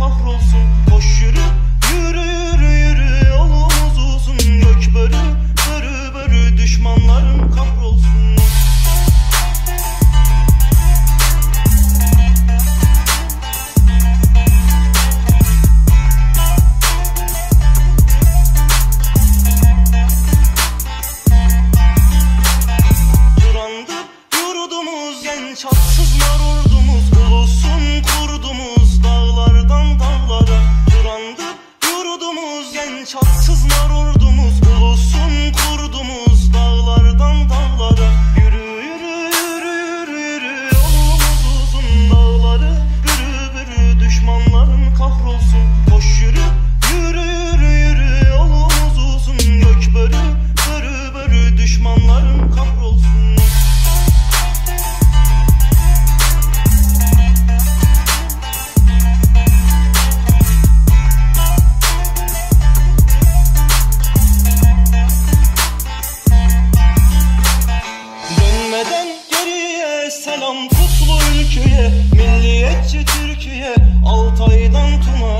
kahrolsun. Koş yürü, yürü yürü yürü. Yolumuz uzun. Gök börü Börü börü. Düşmanların kahrolsun. Durandı yurdumuz genç haksız Hatay'dan Tuna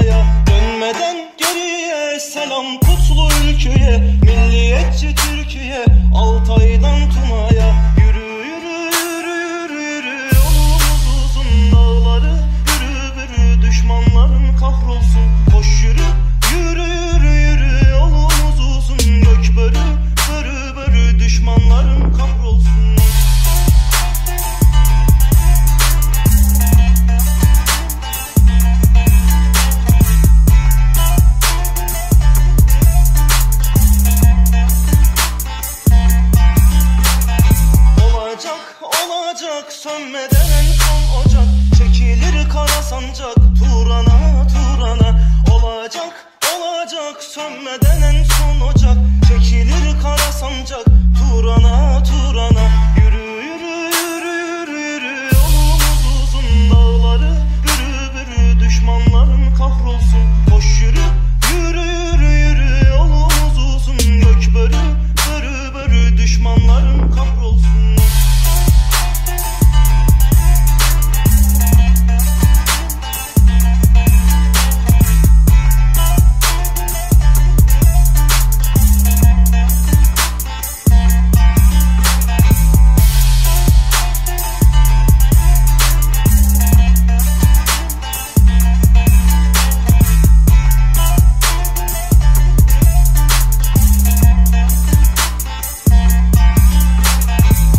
olacak sönmeden son ocak. Çekilir kara sancak Turana turana.